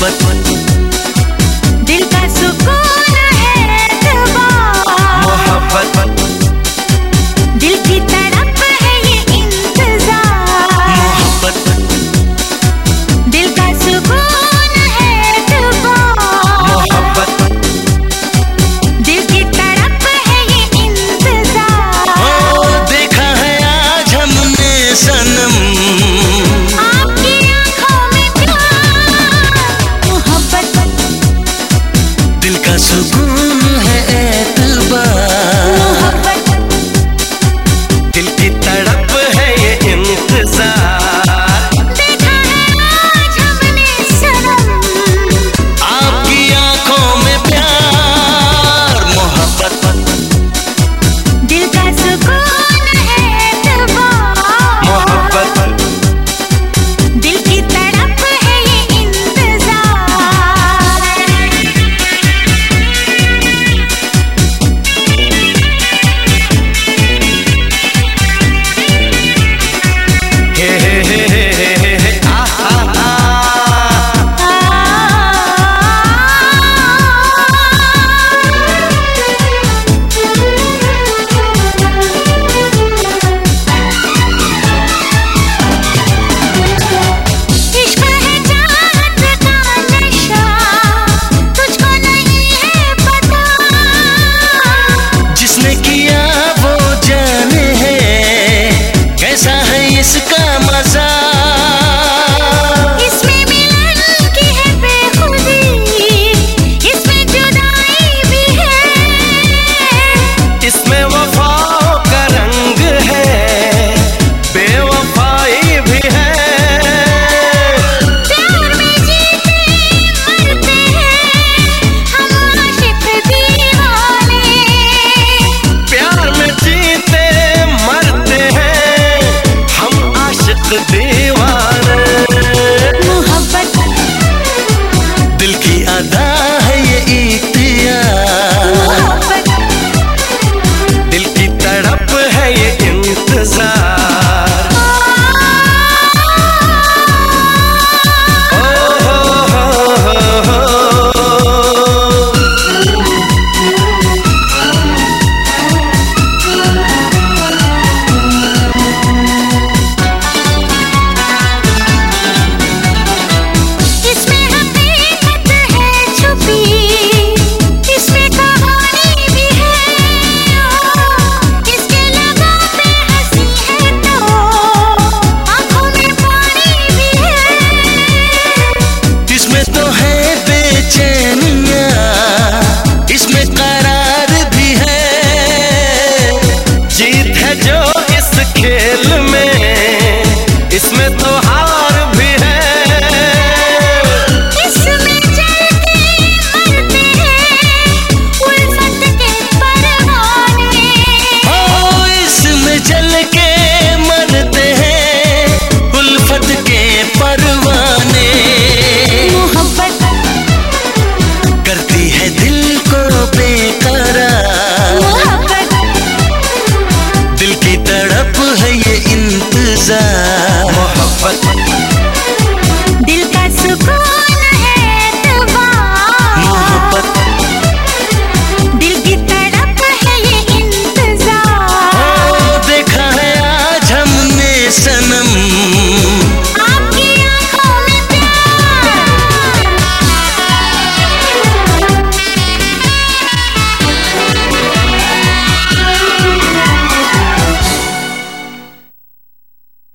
but, but है। the day.